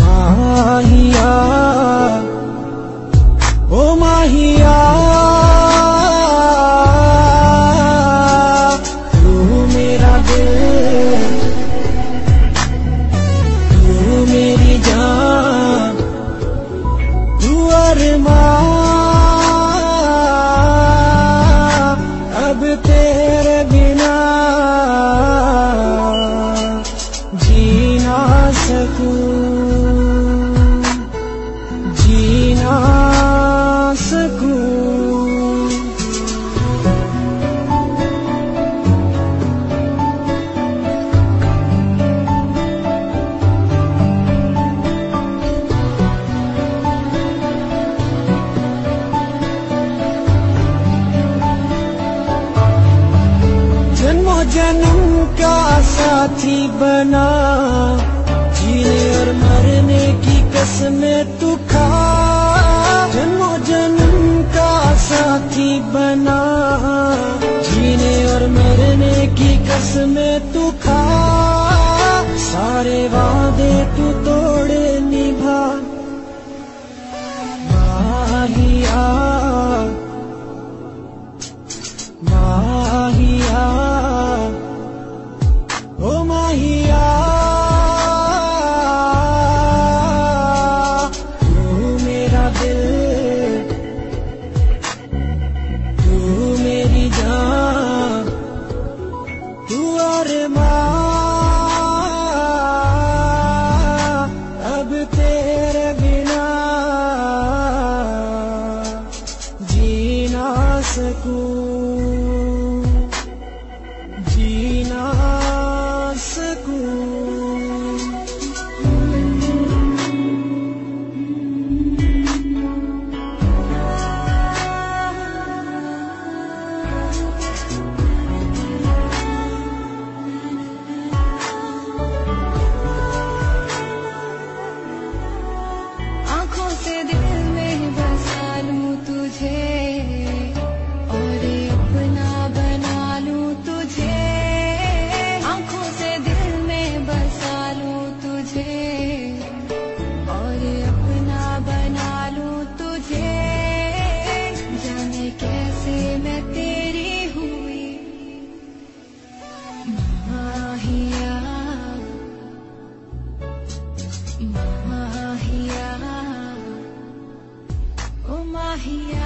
माहिया ओ माहिया तू मेरा दिल तू मेरी जान तू तेरे बिना जन्म का साथी बना। जीने और मरने की कसमें तू खा। जन्मो जन्म का साथी बना। जीने और मरने की कसमें तू खा। सारे वादे तू तोड़े निभा। माहिया माहिया सबसे Mahiya, oh Mahiya.